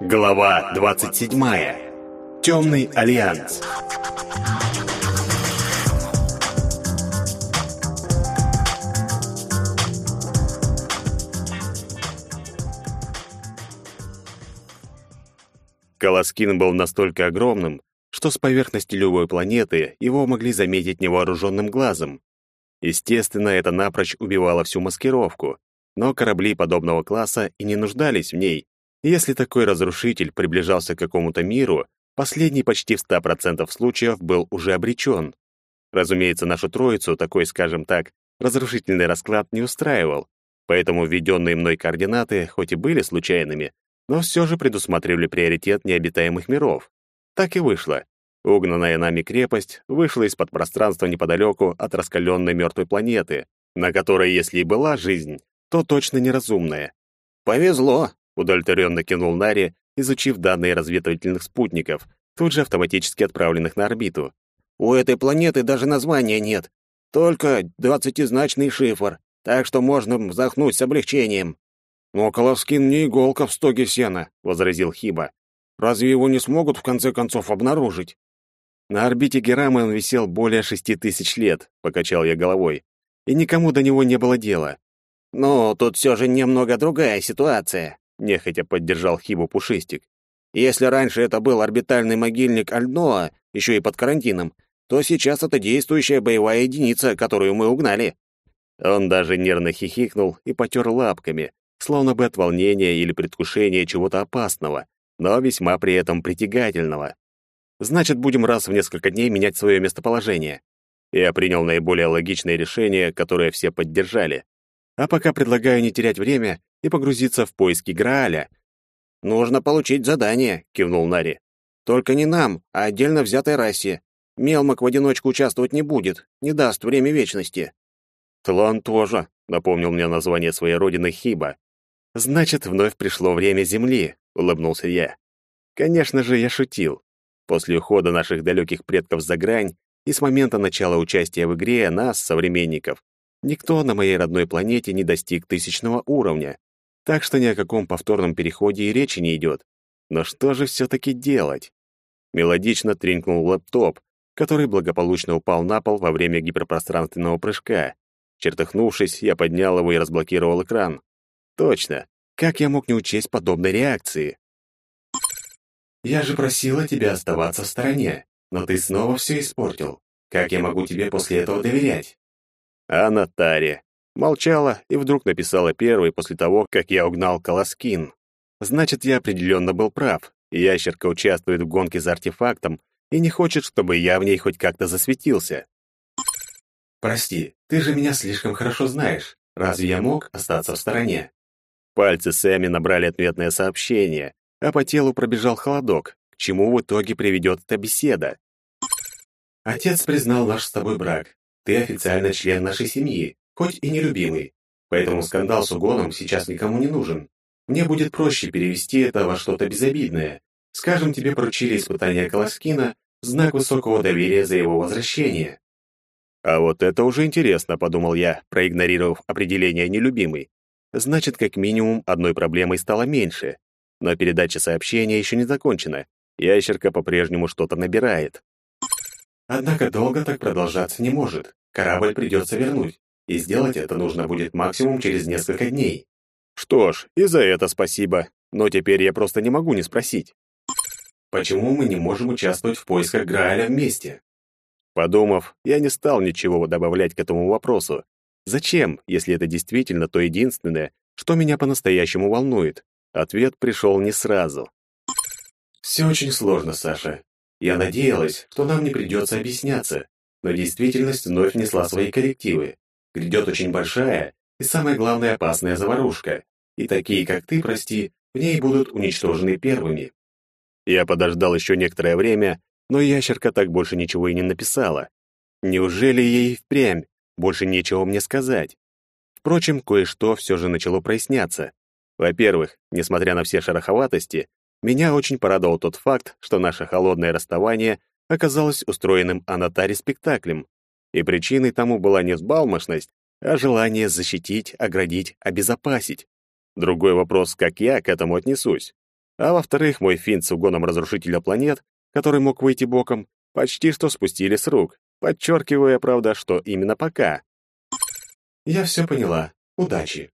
Глава 27. Темный альянс. Колоскин был настолько огромным, что с поверхности любой планеты его могли заметить невооруженным глазом. Естественно, это напрочь убивало всю маскировку, но корабли подобного класса и не нуждались в ней. Если такой разрушитель приближался к какому-то миру, последний почти в 100% случаев был уже обречен. Разумеется, нашу троицу такой, скажем так, разрушительный расклад не устраивал, поэтому введенные мной координаты хоть и были случайными, но все же предусматривали приоритет необитаемых миров. Так и вышло. Угнанная нами крепость вышла из-под пространства неподалеку от раскаленной мертвой планеты, на которой, если и была жизнь, то точно неразумная. «Повезло», — удовлетворенно кинул Нари, изучив данные разведывательных спутников, тут же автоматически отправленных на орбиту. «У этой планеты даже названия нет, только двадцатизначный шифр, так что можно вздохнуть с облегчением». «Но Коловскин не иголка в стоге сена», — возразил Хиба. «Разве его не смогут в конце концов обнаружить?» На орбите Герамы он висел более шести тысяч лет, покачал я головой, и никому до него не было дела. «Ну, тут все же немного другая ситуация», — нехотя поддержал Хибу Пушистик. «Если раньше это был орбитальный могильник Альноа, еще и под карантином, то сейчас это действующая боевая единица, которую мы угнали». Он даже нервно хихикнул и потер лапками, словно бы от волнения или предвкушения чего-то опасного, но весьма при этом притягательного. Значит, будем раз в несколько дней менять свое местоположение. Я принял наиболее логичное решение, которое все поддержали. А пока предлагаю не терять время и погрузиться в поиски Грааля. «Нужно получить задание», — кивнул Нари. «Только не нам, а отдельно взятой расе. Мелмок в одиночку участвовать не будет, не даст время вечности». «Тлан тоже», — напомнил мне название своей родины Хиба. «Значит, вновь пришло время Земли», — улыбнулся я. Конечно же, я шутил. После ухода наших далеких предков за грань и с момента начала участия в игре нас, современников, никто на моей родной планете не достиг тысячного уровня. Так что ни о каком повторном переходе и речи не идет. Но что же все-таки делать? Мелодично тренькнул лэптоп, который благополучно упал на пол во время гиперпространственного прыжка. Чертыхнувшись, я поднял его и разблокировал экран. Точно. Как я мог не учесть подобной реакции? Я же просила тебя оставаться в стороне, но ты снова все испортил. Как я могу тебе после этого доверять? А Наталья молчала и вдруг написала первой после того, как я угнал Колоскин. Значит, я определенно был прав. Ящерка участвует в гонке за артефактом и не хочет, чтобы я в ней хоть как-то засветился. Прости, ты же меня слишком хорошо знаешь. Разве я мог остаться в стороне? Пальцы Сэмми набрали ответное сообщение, а по телу пробежал холодок, к чему в итоге приведет эта беседа. Отец признал наш с тобой брак. Ты официально член нашей семьи, хоть и нелюбимый. Поэтому скандал с угоном сейчас никому не нужен. Мне будет проще перевести это во что-то безобидное. Скажем, тебе поручили испытание Колоскина знак высокого доверия за его возвращение. А вот это уже интересно, подумал я, проигнорировав определение нелюбимый. Значит, как минимум, одной проблемой стало меньше. Но передача сообщения еще не закончена. Ящерка по-прежнему что-то набирает. Однако долго так продолжаться не может. Корабль придется вернуть. И сделать это нужно будет максимум через несколько дней. Что ж, и за это спасибо. Но теперь я просто не могу не спросить. Почему мы не можем участвовать в поисках Грааля вместе? Подумав, я не стал ничего добавлять к этому вопросу, Зачем, если это действительно то единственное, что меня по-настоящему волнует? Ответ пришел не сразу. Все очень сложно, Саша. Я надеялась, что нам не придется объясняться, но действительность вновь внесла свои коррективы. Грядет очень большая и, самое главное, опасная заварушка. И такие, как ты, прости, в ней будут уничтожены первыми. Я подождал еще некоторое время, но ящерка так больше ничего и не написала. Неужели ей впрямь больше нечего мне сказать. Впрочем, кое-что все же начало проясняться. Во-первых, несмотря на все шероховатости, меня очень порадовал тот факт, что наше холодное расставание оказалось устроенным Анатари спектаклем, и причиной тому была не взбалмошность, а желание защитить, оградить, обезопасить. Другой вопрос, как я к этому отнесусь. А во-вторых, мой финт с угоном разрушителя планет, который мог выйти боком, почти что спустили с рук, подчеркивая, правда, что именно пока. «Я все поняла. Удачи».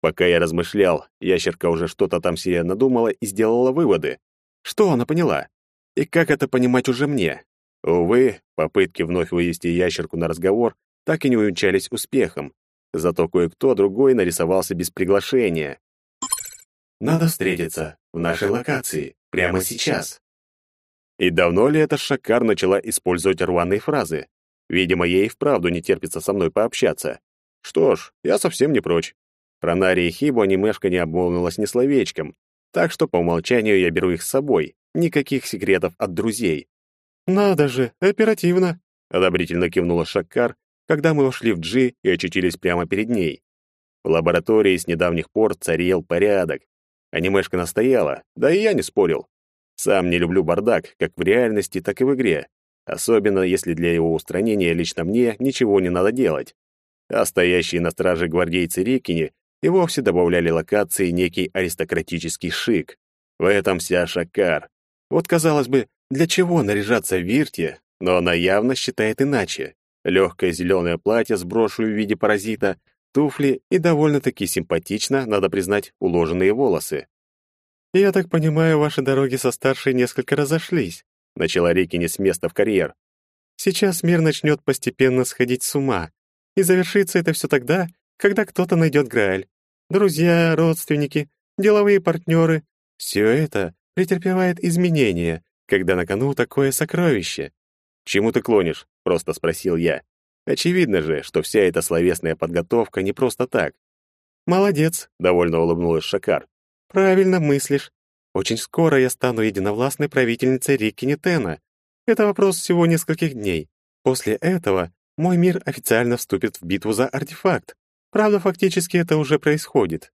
Пока я размышлял, ящерка уже что-то там себе надумала и сделала выводы. Что она поняла? И как это понимать уже мне? Увы, попытки вновь вывести ящерку на разговор так и не увенчались успехом. Зато кое-кто другой нарисовался без приглашения. «Надо встретиться в нашей локации, прямо сейчас». И давно ли эта Шакар начала использовать рваные фразы? Видимо, ей вправду не терпится со мной пообщаться. Что ж, я совсем не прочь. Про Нари и Хибу анимешка не обмолвилась ни словечком, так что по умолчанию я беру их с собой. Никаких секретов от друзей. «Надо же, оперативно!» — одобрительно кивнула Шаккар, когда мы вошли в Джи и очутились прямо перед ней. В лаборатории с недавних пор царил порядок. Анимешка настояла, да и я не спорил. Сам не люблю бардак, как в реальности, так и в игре. Особенно, если для его устранения лично мне ничего не надо делать. А стоящие на страже гвардейцы Рикини и вовсе добавляли локации некий аристократический шик. В этом вся Шакар. Вот, казалось бы, для чего наряжаться в Вирте, но она явно считает иначе. Легкое зеленое платье с брошью в виде паразита, туфли и довольно-таки симпатично, надо признать, уложенные волосы. «Я так понимаю, ваши дороги со старшей несколько разошлись», начала Рикини с места в карьер. «Сейчас мир начнет постепенно сходить с ума, и завершится это все тогда, когда кто-то найдет Грааль. Друзья, родственники, деловые партнеры — все это претерпевает изменения, когда на кону такое сокровище. «Чему ты клонишь?» — просто спросил я. Очевидно же, что вся эта словесная подготовка не просто так. «Молодец», — довольно улыбнулась Шакар. «Правильно мыслишь. Очень скоро я стану единовластной правительницей Рикки Нитена. Это вопрос всего нескольких дней. После этого мой мир официально вступит в битву за артефакт. Правда, фактически это уже происходит.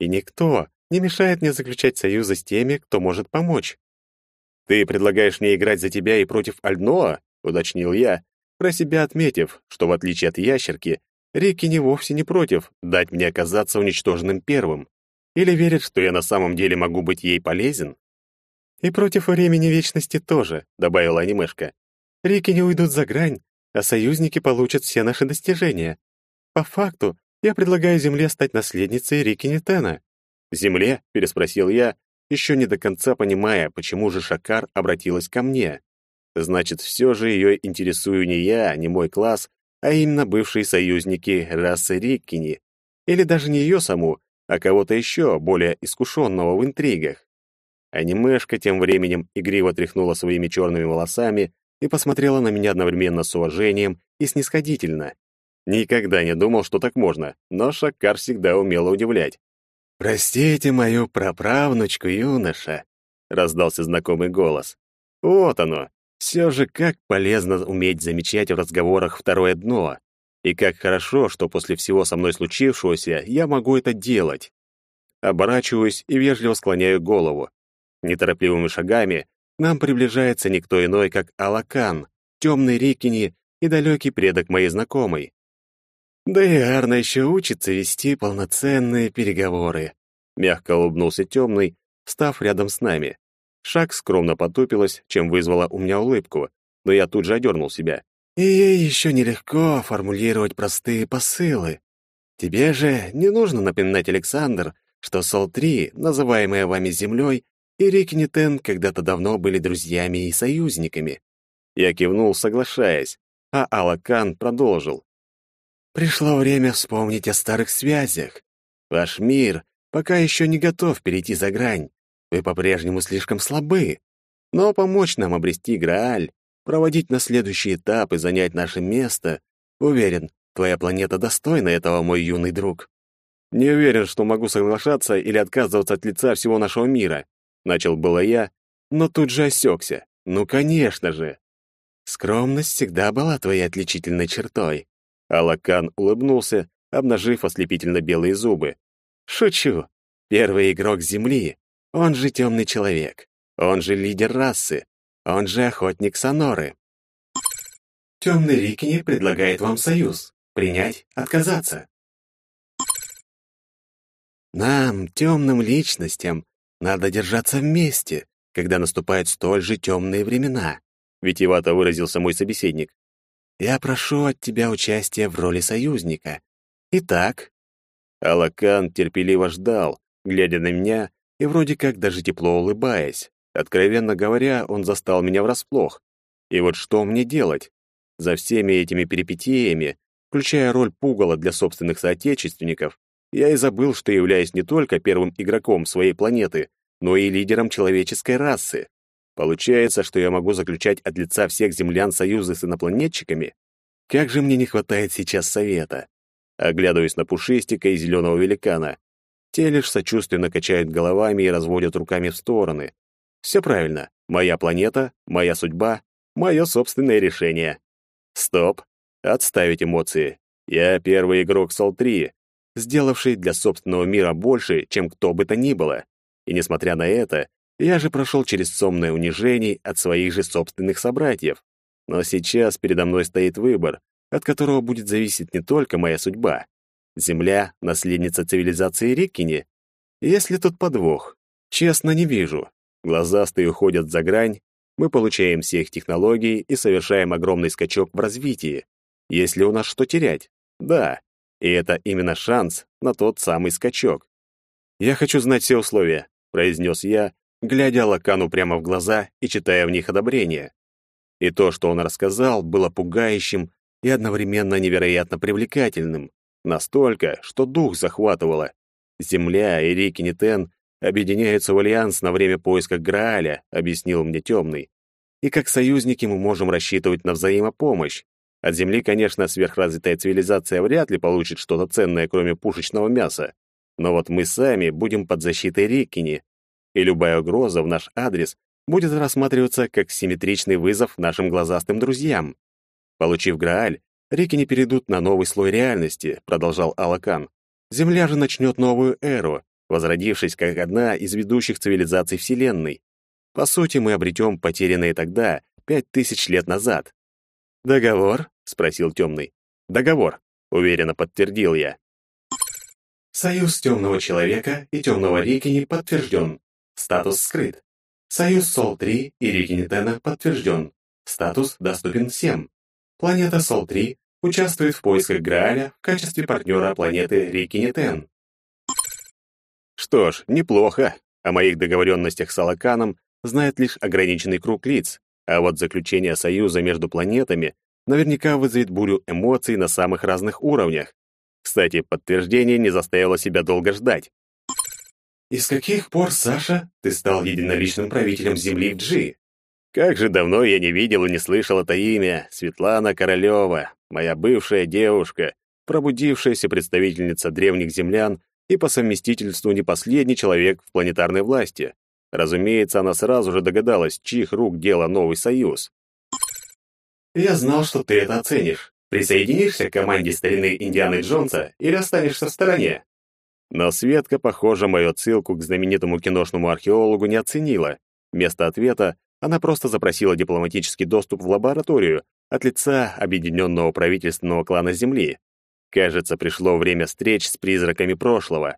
И никто не мешает мне заключать союзы с теми, кто может помочь. «Ты предлагаешь мне играть за тебя и против Альноа?» — уточнил я, про себя отметив, что, в отличие от ящерки, Рики не вовсе не против дать мне оказаться уничтоженным первым. Или верит, что я на самом деле могу быть ей полезен? «И против времени вечности тоже», — добавила анимешка. «Рики не уйдут за грань, а союзники получат все наши достижения. По факту, я предлагаю Земле стать наследницей Рики Нитена». «Земле?» — переспросил я, еще не до конца понимая, почему же Шакар обратилась ко мне. Значит, все же ее интересую не я, не мой класс, а именно бывшие союзники расы Риккини. Или даже не ее саму, а кого-то еще, более искушенного в интригах. Анимешка тем временем игриво тряхнула своими черными волосами и посмотрела на меня одновременно с уважением и снисходительно. Никогда не думал, что так можно, но Шакар всегда умела удивлять. «Простите мою праправнучку, юноша», — раздался знакомый голос. «Вот оно. Все же как полезно уметь замечать в разговорах второе дно. И как хорошо, что после всего со мной случившегося я могу это делать». Оборачиваюсь и вежливо склоняю голову. Неторопливыми шагами нам приближается никто иной, как Алакан, темный Рикини и далекий предок моей знакомой. Да и Арна еще учится вести полноценные переговоры. Мягко улыбнулся темный, став рядом с нами. Шаг скромно потупилась, чем вызвала у меня улыбку, но я тут же одернул себя. И ей еще нелегко формулировать простые посылы. Тебе же не нужно напоминать, Александр, что Сол-3, называемая вами Землей, и Рикнитен когда-то давно были друзьями и союзниками. Я кивнул, соглашаясь, а Алакан продолжил. Пришло время вспомнить о старых связях. Ваш мир пока еще не готов перейти за грань. Вы по-прежнему слишком слабы. Но помочь нам обрести Грааль, проводить на следующий этап и занять наше место, уверен, твоя планета достойна этого, мой юный друг. Не уверен, что могу соглашаться или отказываться от лица всего нашего мира. Начал было я, но тут же осекся. Ну, конечно же. Скромность всегда была твоей отличительной чертой. Алакан улыбнулся, обнажив ослепительно белые зубы. «Шучу. Первый игрок Земли. Он же темный человек. Он же лидер расы. Он же охотник Соноры». «Темный Рикни предлагает вам союз. Принять, отказаться». «Нам, темным личностям, надо держаться вместе, когда наступают столь же темные времена», — витиевато выразился мой собеседник. «Я прошу от тебя участия в роли союзника. Итак...» Алакан терпеливо ждал, глядя на меня и вроде как даже тепло улыбаясь. Откровенно говоря, он застал меня врасплох. И вот что мне делать? За всеми этими перипетиями, включая роль пугала для собственных соотечественников, я и забыл, что являюсь не только первым игроком своей планеты, но и лидером человеческой расы. Получается, что я могу заключать от лица всех землян союзы с инопланетчиками? Как же мне не хватает сейчас совета. Оглядываюсь на Пушистика и Зеленого Великана. Те лишь сочувственно качают головами и разводят руками в стороны. Все правильно. Моя планета, моя судьба, мое собственное решение. Стоп. Отставить эмоции. Я первый игрок Сол-3, сделавший для собственного мира больше, чем кто бы то ни было. И несмотря на это, я же прошел через сомное унижений от своих же собственных собратьев. Но сейчас передо мной стоит выбор, от которого будет зависеть не только моя судьба. Земля — наследница цивилизации Риккини. Есть ли тут подвох? Честно, не вижу. Глазастые уходят за грань, мы получаем все их технологии и совершаем огромный скачок в развитии. Есть ли у нас что терять? Да. И это именно шанс на тот самый скачок. «Я хочу знать все условия», — произнес я, глядя Лакану прямо в глаза и читая в них одобрение. И то, что он рассказал, было пугающим и одновременно невероятно привлекательным. Настолько, что дух захватывало. Земля и реки Нитен объединяются в альянс на время поиска Грааля, объяснил мне темный. И как союзники мы можем рассчитывать на взаимопомощь. От Земли, конечно, сверхразвитая цивилизация вряд ли получит что-то ценное, кроме пушечного мяса. Но вот мы сами будем под защитой Риккини, и любая угроза в наш адрес будет рассматриваться как симметричный вызов нашим глазастым друзьям. Получив Грааль, Риккини перейдут на новый слой реальности, продолжал Алакан. Земля же начнет новую эру, возродившись как одна из ведущих цивилизаций Вселенной. По сути, мы обретем потерянные тогда пять тысяч лет назад. «Договор?» — спросил темный. «Договор», — уверенно подтвердил я. Союз темного человека и темного Рикини подтвержден. Статус скрыт. Союз Сол-3 и Рикини-Тена подтвержден. Статус доступен всем. Планета Сол-3 участвует в поисках Грааля в качестве партнера планеты Рикини-Тен. Что ж, неплохо. О моих договоренностях с Алаканом знает лишь ограниченный круг лиц, а вот заключение союза между планетами наверняка вызовет бурю эмоций на самых разных уровнях. Кстати, подтверждение не заставило себя долго ждать. «И с каких пор, Саша, ты стал единоличным правителем Земли в Джи?» Как же давно я не видел и не слышал это имя. Светлана Королева, моя бывшая девушка, пробудившаяся представительница древних землян и по совместительству не последний человек в планетарной власти. Разумеется, она сразу же догадалась, чьих рук дело новый союз. «Я знал, что ты это оценишь. Присоединишься к команде старины Индианы Джонса или останешься в стороне?» Но Светка, похоже, мою отсылку к знаменитому киношному археологу не оценила. Вместо ответа она просто запросила дипломатический доступ в лабораторию от лица Объединенного правительственного клана Земли. Кажется, пришло время встреч с призраками прошлого.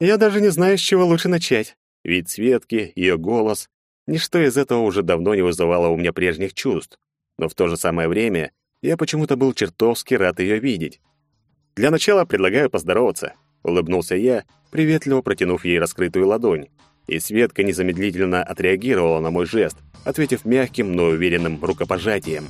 Я даже не знаю, с чего лучше начать. Вид Светки, ее голос, ничто из этого уже давно не вызывало у меня прежних чувств. Но в то же самое время я почему-то был чертовски рад ее видеть. Для начала предлагаю поздороваться, улыбнулся я, приветливо протянув ей раскрытую ладонь. И Светка незамедлительно отреагировала на мой жест, ответив мягким, но уверенным рукопожатием.